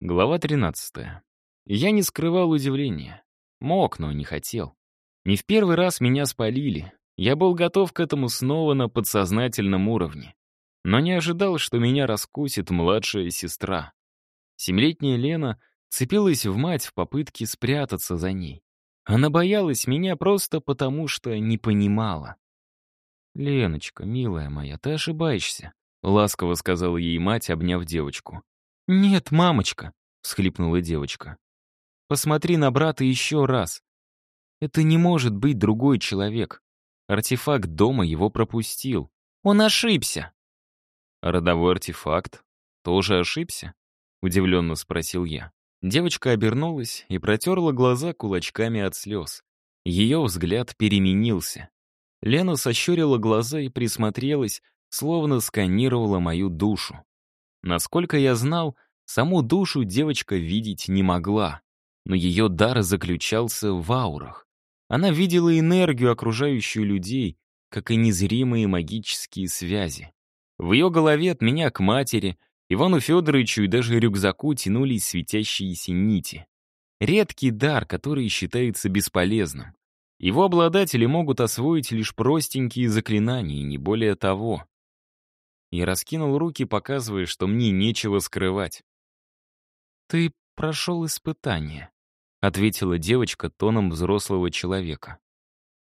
Глава 13. Я не скрывал удивления. Мог, но не хотел. Не в первый раз меня спалили. Я был готов к этому снова на подсознательном уровне. Но не ожидал, что меня раскусит младшая сестра. Семилетняя Лена цепилась в мать в попытке спрятаться за ней. Она боялась меня просто потому, что не понимала. «Леночка, милая моя, ты ошибаешься», — ласково сказала ей мать, обняв девочку. «Нет, мамочка», — всхлипнула девочка. «Посмотри на брата еще раз. Это не может быть другой человек. Артефакт дома его пропустил. Он ошибся». «Родовой артефакт тоже ошибся?» — удивленно спросил я. Девочка обернулась и протерла глаза кулачками от слез. Ее взгляд переменился. Лена сощурила глаза и присмотрелась, словно сканировала мою душу. Насколько я знал, саму душу девочка видеть не могла, но ее дар заключался в аурах. Она видела энергию, окружающую людей, как и незримые магические связи. В ее голове от меня к матери, Ивану Федоровичу и даже рюкзаку тянулись светящиеся нити. Редкий дар, который считается бесполезным. Его обладатели могут освоить лишь простенькие заклинания, не более того и раскинул руки, показывая, что мне нечего скрывать. «Ты прошел испытание», — ответила девочка тоном взрослого человека.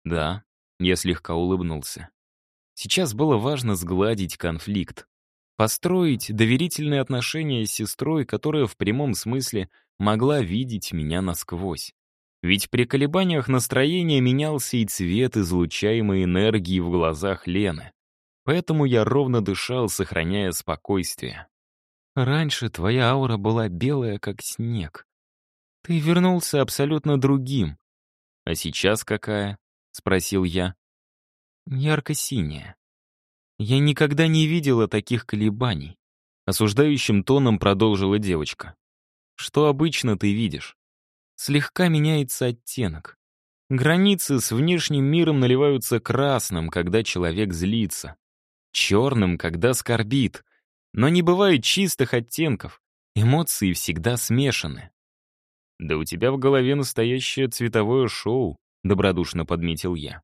«Да», — я слегка улыбнулся. Сейчас было важно сгладить конфликт, построить доверительные отношения с сестрой, которая в прямом смысле могла видеть меня насквозь. Ведь при колебаниях настроения менялся и цвет излучаемой энергии в глазах Лены. Поэтому я ровно дышал, сохраняя спокойствие. Раньше твоя аура была белая, как снег. Ты вернулся абсолютно другим. А сейчас какая? Спросил я. Ярко-синяя. Я никогда не видела таких колебаний. Осуждающим тоном продолжила девочка. Что обычно ты видишь? Слегка меняется оттенок. Границы с внешним миром наливаются красным, когда человек злится черным, когда скорбит. Но не бывает чистых оттенков. Эмоции всегда смешаны. «Да у тебя в голове настоящее цветовое шоу», — добродушно подметил я.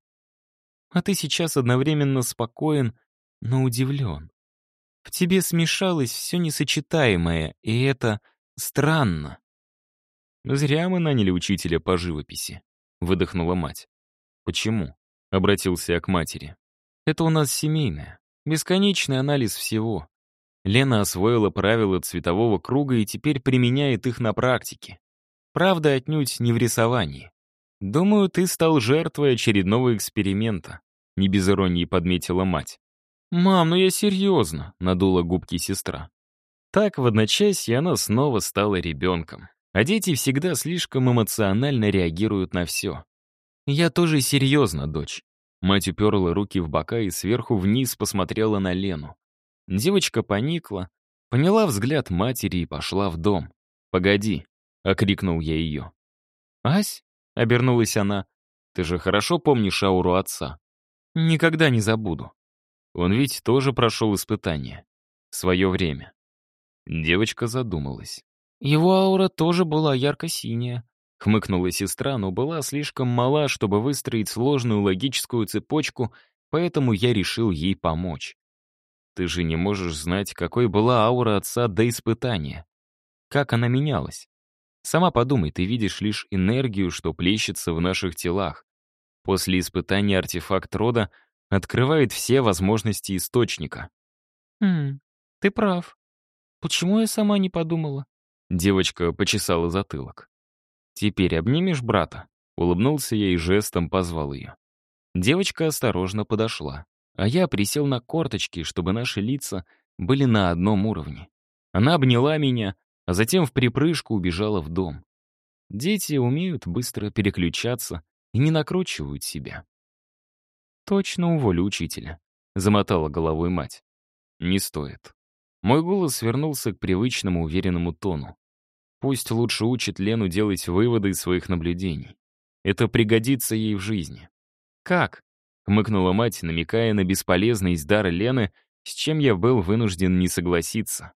«А ты сейчас одновременно спокоен, но удивлен. В тебе смешалось все несочетаемое, и это странно». «Зря мы наняли учителя по живописи», — выдохнула мать. «Почему?» — обратился я к матери. «Это у нас семейное. Бесконечный анализ всего. Лена освоила правила цветового круга и теперь применяет их на практике. Правда, отнюдь не в рисовании. Думаю, ты стал жертвой очередного эксперимента. Не без иронии подметила мать. «Мам, ну я серьезно», — надула губки сестра. Так в одночасье она снова стала ребенком. А дети всегда слишком эмоционально реагируют на все. «Я тоже серьезно, дочь. Мать уперла руки в бока и сверху вниз посмотрела на Лену. Девочка поникла, поняла взгляд матери и пошла в дом. «Погоди», — окрикнул я ее. «Ась?» — обернулась она. «Ты же хорошо помнишь ауру отца?» «Никогда не забуду. Он ведь тоже прошел испытание. В свое время». Девочка задумалась. Его аура тоже была ярко-синяя, Хмыкнула сестра, но была слишком мала, чтобы выстроить сложную логическую цепочку, поэтому я решил ей помочь. Ты же не можешь знать, какой была аура отца до испытания. Как она менялась? Сама подумай, ты видишь лишь энергию, что плещется в наших телах. После испытания артефакт рода открывает все возможности источника. «Хм, ты прав. Почему я сама не подумала?» Девочка почесала затылок. «Теперь обнимешь брата?» Улыбнулся я и жестом позвал ее. Девочка осторожно подошла, а я присел на корточки, чтобы наши лица были на одном уровне. Она обняла меня, а затем в припрыжку убежала в дом. Дети умеют быстро переключаться и не накручивают себя. «Точно уволю учителя», — замотала головой мать. «Не стоит». Мой голос вернулся к привычному уверенному тону. Пусть лучше учит Лену делать выводы из своих наблюдений. Это пригодится ей в жизни. «Как?» — хмыкнула мать, намекая на бесполезность дара Лены, с чем я был вынужден не согласиться.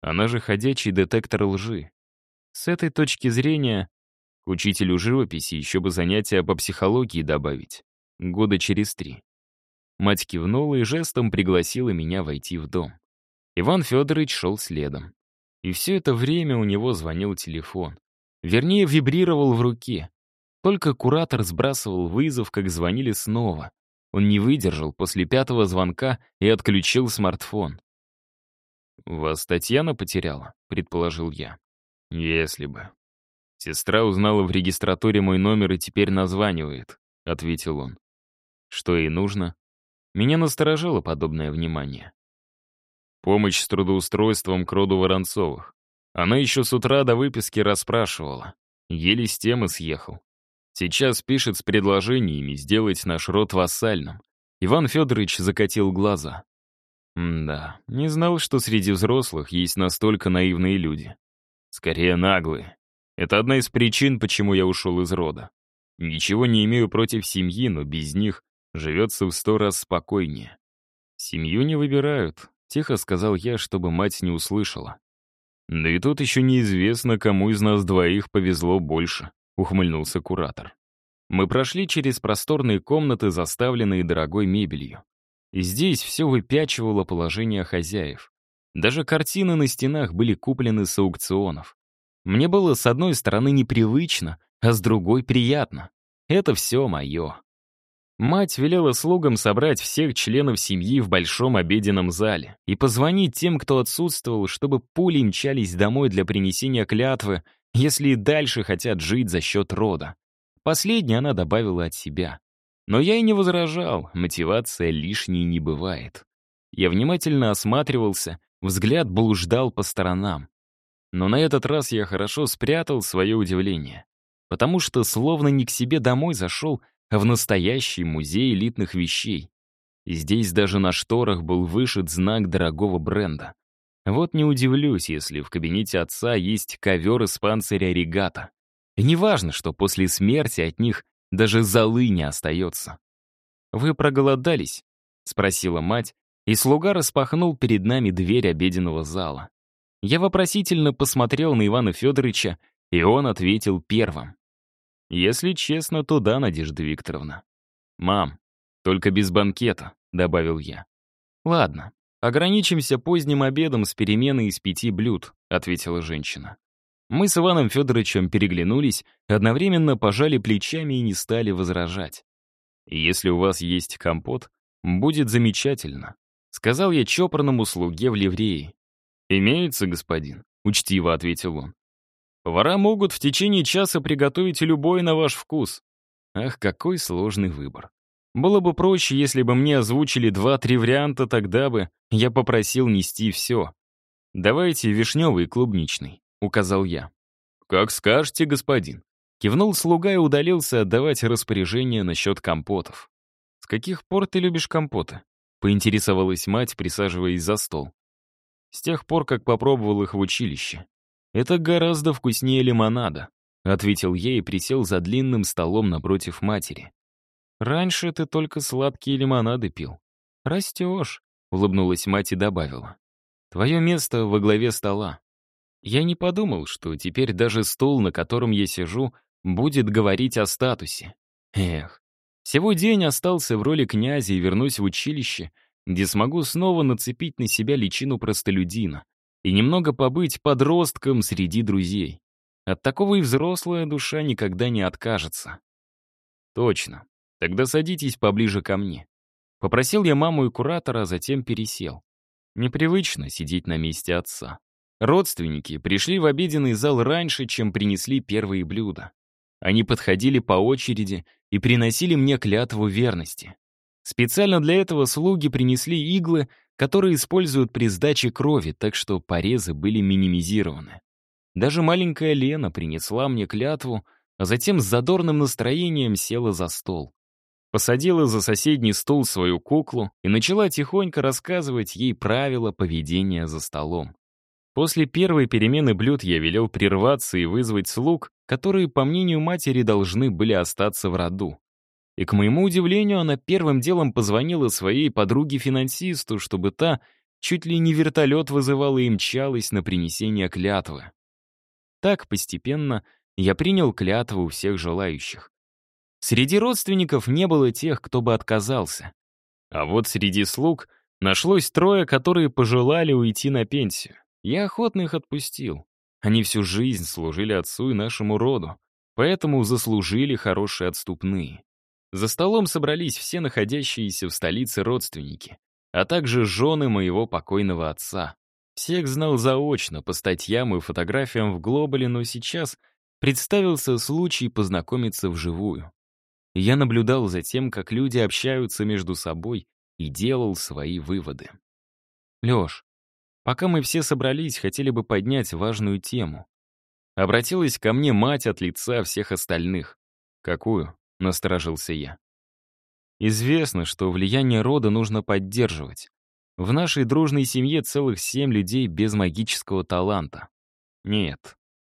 Она же ходячий детектор лжи. С этой точки зрения, к учителю живописи еще бы занятия по психологии добавить. Года через три. Мать кивнула и жестом пригласила меня войти в дом. Иван Федорович шел следом. И все это время у него звонил телефон. Вернее, вибрировал в руке. Только куратор сбрасывал вызов, как звонили снова. Он не выдержал после пятого звонка и отключил смартфон. «Вас Татьяна потеряла?» — предположил я. «Если бы». «Сестра узнала в регистратуре мой номер и теперь названивает», — ответил он. «Что ей нужно?» Меня насторожило подобное внимание. Помощь с трудоустройством к роду Воронцовых. Она еще с утра до выписки расспрашивала. Еле с темы съехал. Сейчас пишет с предложениями сделать наш род вассальным. Иван Федорович закатил глаза. да, не знал, что среди взрослых есть настолько наивные люди. Скорее, наглые. Это одна из причин, почему я ушел из рода. Ничего не имею против семьи, но без них живется в сто раз спокойнее. Семью не выбирают, Тихо сказал я, чтобы мать не услышала. «Да и тут еще неизвестно, кому из нас двоих повезло больше», — ухмыльнулся куратор. Мы прошли через просторные комнаты, заставленные дорогой мебелью. Здесь все выпячивало положение хозяев. Даже картины на стенах были куплены с аукционов. Мне было с одной стороны непривычно, а с другой приятно. Это все мое. Мать велела слугам собрать всех членов семьи в большом обеденном зале и позвонить тем, кто отсутствовал, чтобы пули мчались домой для принесения клятвы, если и дальше хотят жить за счет рода. Последнее она добавила от себя. Но я и не возражал, мотивация лишней не бывает. Я внимательно осматривался, взгляд блуждал по сторонам. Но на этот раз я хорошо спрятал свое удивление, потому что словно не к себе домой зашел, в настоящий музей элитных вещей. Здесь даже на шторах был вышит знак дорогого бренда. Вот не удивлюсь, если в кабинете отца есть ковер из панциря регата. Неважно, что после смерти от них даже золы не остается. «Вы проголодались?» — спросила мать, и слуга распахнул перед нами дверь обеденного зала. Я вопросительно посмотрел на Ивана Федоровича, и он ответил первым. Если честно, то да, Надежда Викторовна. «Мам, только без банкета», — добавил я. «Ладно, ограничимся поздним обедом с переменой из пяти блюд», — ответила женщина. Мы с Иваном Федоровичем переглянулись, одновременно пожали плечами и не стали возражать. «Если у вас есть компот, будет замечательно», — сказал я чопорному слуге в ливреи. «Имеется, господин», — учтиво ответил он. Повара могут в течение часа приготовить любой на ваш вкус. Ах, какой сложный выбор. Было бы проще, если бы мне озвучили два-три варианта, тогда бы я попросил нести все. «Давайте вишневый и клубничный», — указал я. «Как скажете, господин». Кивнул слуга и удалился отдавать распоряжение насчет компотов. «С каких пор ты любишь компоты?» — поинтересовалась мать, присаживаясь за стол. «С тех пор, как попробовал их в училище. «Это гораздо вкуснее лимонада», — ответил я и присел за длинным столом напротив матери. «Раньше ты только сладкие лимонады пил. Растешь», — улыбнулась мать и добавила. «Твое место во главе стола». Я не подумал, что теперь даже стол, на котором я сижу, будет говорить о статусе. Эх, всего день остался в роли князя и вернусь в училище, где смогу снова нацепить на себя личину простолюдина, и немного побыть подростком среди друзей. От такого и взрослая душа никогда не откажется. Точно. Тогда садитесь поближе ко мне. Попросил я маму и куратора, а затем пересел. Непривычно сидеть на месте отца. Родственники пришли в обеденный зал раньше, чем принесли первые блюда. Они подходили по очереди и приносили мне клятву верности. Специально для этого слуги принесли иглы, которые используют при сдаче крови, так что порезы были минимизированы. Даже маленькая Лена принесла мне клятву, а затем с задорным настроением села за стол. Посадила за соседний стол свою куклу и начала тихонько рассказывать ей правила поведения за столом. После первой перемены блюд я велел прерваться и вызвать слуг, которые, по мнению матери, должны были остаться в роду. И, к моему удивлению, она первым делом позвонила своей подруге-финансисту, чтобы та чуть ли не вертолет вызывала и мчалась на принесение клятвы. Так, постепенно, я принял клятву у всех желающих. Среди родственников не было тех, кто бы отказался. А вот среди слуг нашлось трое, которые пожелали уйти на пенсию. Я охотно их отпустил. Они всю жизнь служили отцу и нашему роду, поэтому заслужили хорошие отступные. За столом собрались все находящиеся в столице родственники, а также жены моего покойного отца. Всех знал заочно, по статьям и фотографиям в Глобале, но сейчас представился случай познакомиться вживую. Я наблюдал за тем, как люди общаются между собой и делал свои выводы. «Лёш, пока мы все собрались, хотели бы поднять важную тему». Обратилась ко мне мать от лица всех остальных. «Какую?» — насторожился я. Известно, что влияние рода нужно поддерживать. В нашей дружной семье целых семь людей без магического таланта. Нет.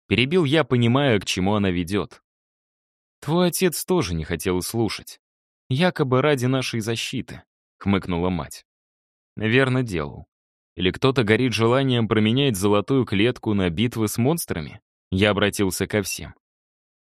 Перебил я, понимая, к чему она ведет. Твой отец тоже не хотел слушать. Якобы ради нашей защиты, хмыкнула мать. Наверное, делал. Или кто-то горит желанием променять золотую клетку на битвы с монстрами? Я обратился ко всем.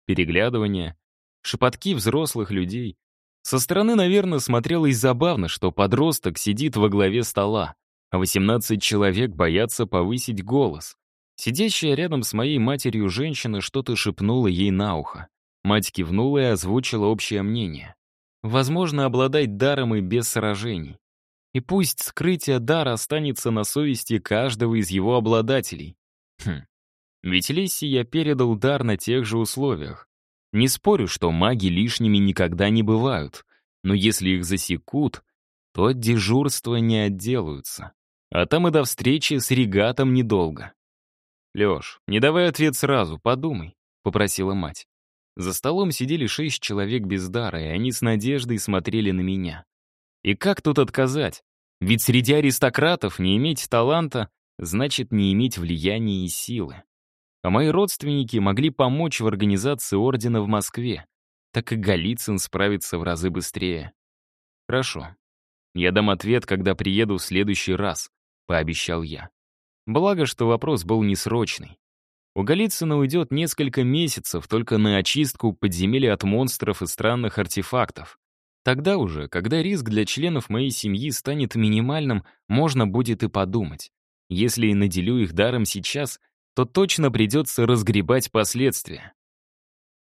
Переглядывания, шепотки взрослых людей. Со стороны, наверное, смотрелось забавно, что подросток сидит во главе стола, а 18 человек боятся повысить голос. Сидящая рядом с моей матерью женщина что-то шепнула ей на ухо. Мать кивнула и озвучила общее мнение. Возможно, обладать даром и без сражений. И пусть скрытие дара останется на совести каждого из его обладателей. Хм. Ведь Лесси я передал дар на тех же условиях. Не спорю, что маги лишними никогда не бывают, но если их засекут, то от дежурства не отделаются. А там и до встречи с регатом недолго. «Лёш, не давай ответ сразу, подумай», — попросила мать. За столом сидели шесть человек без дара, и они с надеждой смотрели на меня. И как тут отказать? Ведь среди аристократов не иметь таланта значит не иметь влияния и силы. А мои родственники могли помочь в организации ордена в Москве. Так и Голицын справится в разы быстрее. Хорошо. Я дам ответ, когда приеду в следующий раз, пообещал я. Благо, что вопрос был несрочный. У Голицына уйдет несколько месяцев только на очистку подземелья от монстров и странных артефактов. Тогда уже, когда риск для членов моей семьи станет минимальным, можно будет и подумать. Если и наделю их даром сейчас, то точно придется разгребать последствия.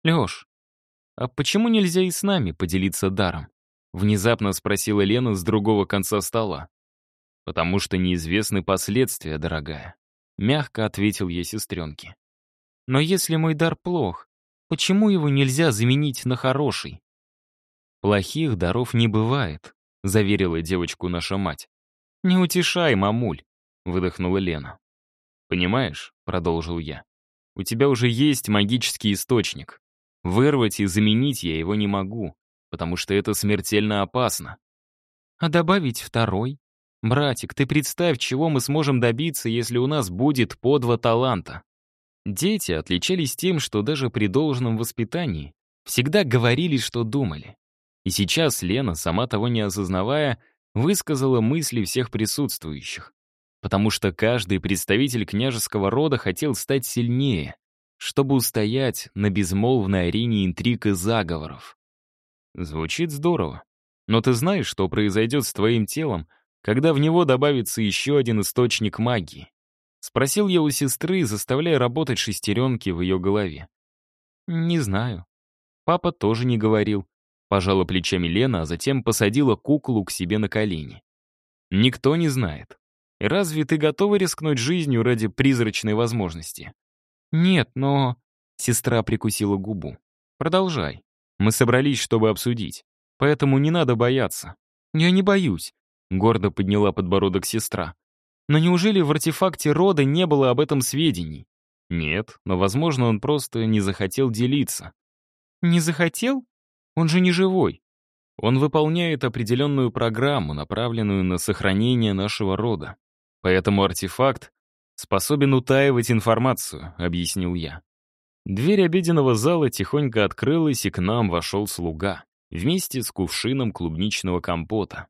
«Лёш, а почему нельзя и с нами поделиться даром?» Внезапно спросила Лена с другого конца стола. «Потому что неизвестны последствия, дорогая», — мягко ответил ей сестренке. Но если мой дар плох, почему его нельзя заменить на хороший? Плохих даров не бывает, заверила девочку наша мать. Не утешай, мамуль, выдохнула Лена. Понимаешь, продолжил я, у тебя уже есть магический источник. Вырвать и заменить я его не могу, потому что это смертельно опасно. А добавить второй? Братик, ты представь, чего мы сможем добиться, если у нас будет по два таланта. Дети отличались тем, что даже при должном воспитании всегда говорили, что думали. И сейчас Лена, сама того не осознавая, высказала мысли всех присутствующих. Потому что каждый представитель княжеского рода хотел стать сильнее, чтобы устоять на безмолвной арене интриг и заговоров. Звучит здорово. Но ты знаешь, что произойдет с твоим телом, когда в него добавится еще один источник магии? Спросил я у сестры, заставляя работать шестеренки в ее голове. «Не знаю. Папа тоже не говорил». Пожала плечами Лена, а затем посадила куклу к себе на колени. «Никто не знает. И разве ты готова рискнуть жизнью ради призрачной возможности?» «Нет, но...» Сестра прикусила губу. «Продолжай. Мы собрались, чтобы обсудить. Поэтому не надо бояться». «Я не боюсь», — гордо подняла подбородок сестра. Но неужели в артефакте рода не было об этом сведений? Нет, но, возможно, он просто не захотел делиться. Не захотел? Он же не живой. Он выполняет определенную программу, направленную на сохранение нашего рода. Поэтому артефакт способен утаивать информацию, объяснил я. Дверь обеденного зала тихонько открылась, и к нам вошел слуга, вместе с кувшином клубничного компота.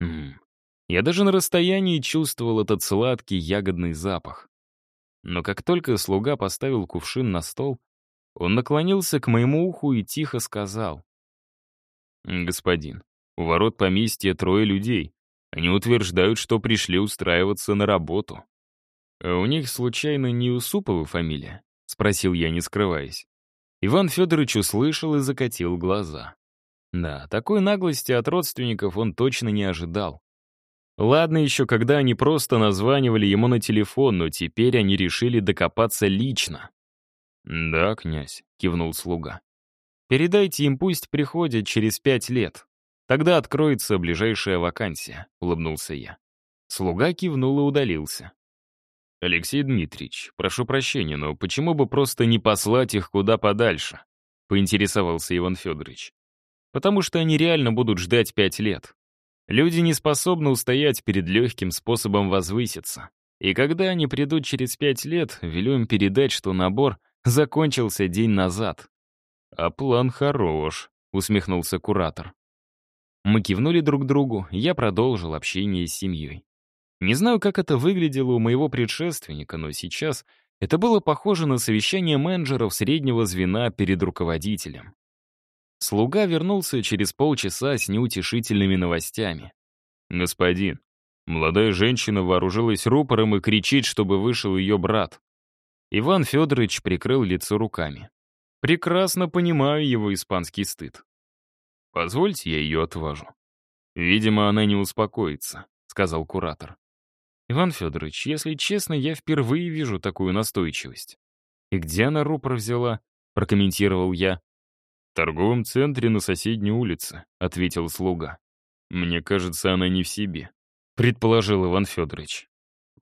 М я даже на расстоянии чувствовал этот сладкий ягодный запах. Но как только слуга поставил кувшин на стол, он наклонился к моему уху и тихо сказал. «Господин, у ворот поместья трое людей. Они утверждают, что пришли устраиваться на работу. А у них, случайно, не Усупова фамилия?» — спросил я, не скрываясь. Иван Федорович услышал и закатил глаза. Да, такой наглости от родственников он точно не ожидал. Ладно еще, когда они просто названивали ему на телефон, но теперь они решили докопаться лично. «Да, князь», — кивнул слуга. «Передайте им, пусть приходят через пять лет. Тогда откроется ближайшая вакансия», — улыбнулся я. Слуга кивнул и удалился. «Алексей Дмитриевич, прошу прощения, но почему бы просто не послать их куда подальше?» — поинтересовался Иван Федорович. «Потому что они реально будут ждать пять лет. Люди не способны устоять перед легким способом возвыситься. И когда они придут через пять лет, велю им передать, что набор закончился день назад. «А план хорош», — усмехнулся куратор. Мы кивнули друг другу, я продолжил общение с семьей. Не знаю, как это выглядело у моего предшественника, но сейчас это было похоже на совещание менеджеров среднего звена перед руководителем. Слуга вернулся через полчаса с неутешительными новостями. «Господин, молодая женщина вооружилась рупором и кричит, чтобы вышел ее брат». Иван Федорович прикрыл лицо руками. «Прекрасно понимаю его испанский стыд. Позвольте, я ее отважу». «Видимо, она не успокоится», — сказал куратор. «Иван Федорович, если честно, я впервые вижу такую настойчивость». «И где она рупор взяла?» — прокомментировал я торговом центре на соседней улице», — ответил слуга. «Мне кажется, она не в себе», — предположил Иван Федорович.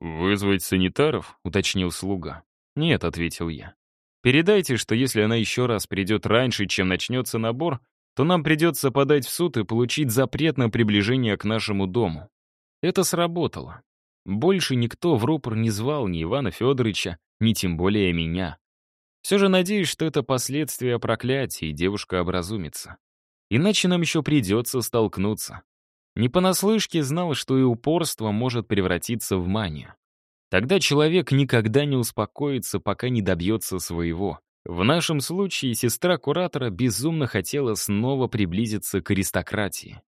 «Вызвать санитаров?» — уточнил слуга. «Нет», — ответил я. «Передайте, что если она еще раз придет раньше, чем начнется набор, то нам придется подать в суд и получить запрет на приближение к нашему дому». Это сработало. Больше никто в рупор не звал ни Ивана Федоровича, ни тем более меня. Все же надеюсь, что это последствия проклятия, и девушка образумится. Иначе нам еще придется столкнуться. Не понаслышке знал, что и упорство может превратиться в манию. Тогда человек никогда не успокоится, пока не добьется своего. В нашем случае сестра куратора безумно хотела снова приблизиться к аристократии.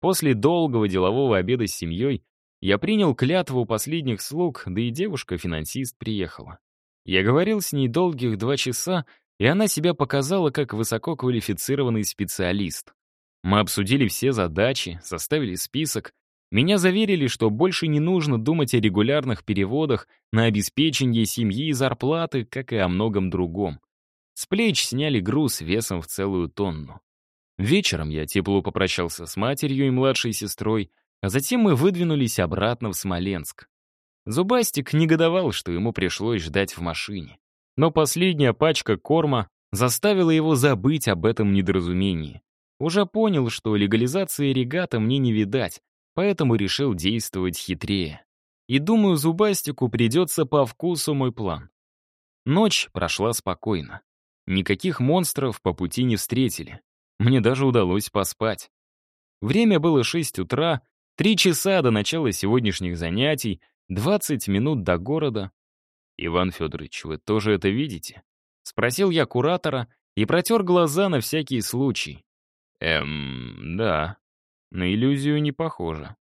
После долгого делового обеда с семьей я принял клятву последних слуг, да и девушка-финансист приехала. Я говорил с ней долгих два часа, и она себя показала как высококвалифицированный специалист. Мы обсудили все задачи, составили список. Меня заверили, что больше не нужно думать о регулярных переводах на обеспечение семьи и зарплаты, как и о многом другом. С плеч сняли груз весом в целую тонну. Вечером я тепло попрощался с матерью и младшей сестрой, а затем мы выдвинулись обратно в Смоленск. Зубастик негодовал, что ему пришлось ждать в машине. Но последняя пачка корма заставила его забыть об этом недоразумении. Уже понял, что легализации регата мне не видать, поэтому решил действовать хитрее. И думаю, Зубастику придется по вкусу мой план. Ночь прошла спокойно. Никаких монстров по пути не встретили. Мне даже удалось поспать. Время было 6 утра, три часа до начала сегодняшних занятий — 20 минут до города. Иван Федорович, вы тоже это видите? Спросил я куратора и протер глаза на всякий случай. Эм, да. На иллюзию не похоже.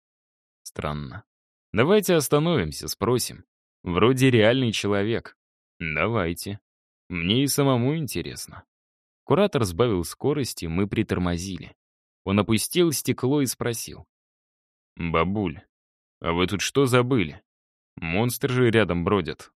Странно. Давайте остановимся, спросим. Вроде реальный человек. Давайте. Мне и самому интересно. Куратор сбавил скорости, мы притормозили. Он опустил стекло и спросил. «Бабуль, а вы тут что забыли?» Монстры же рядом бродят.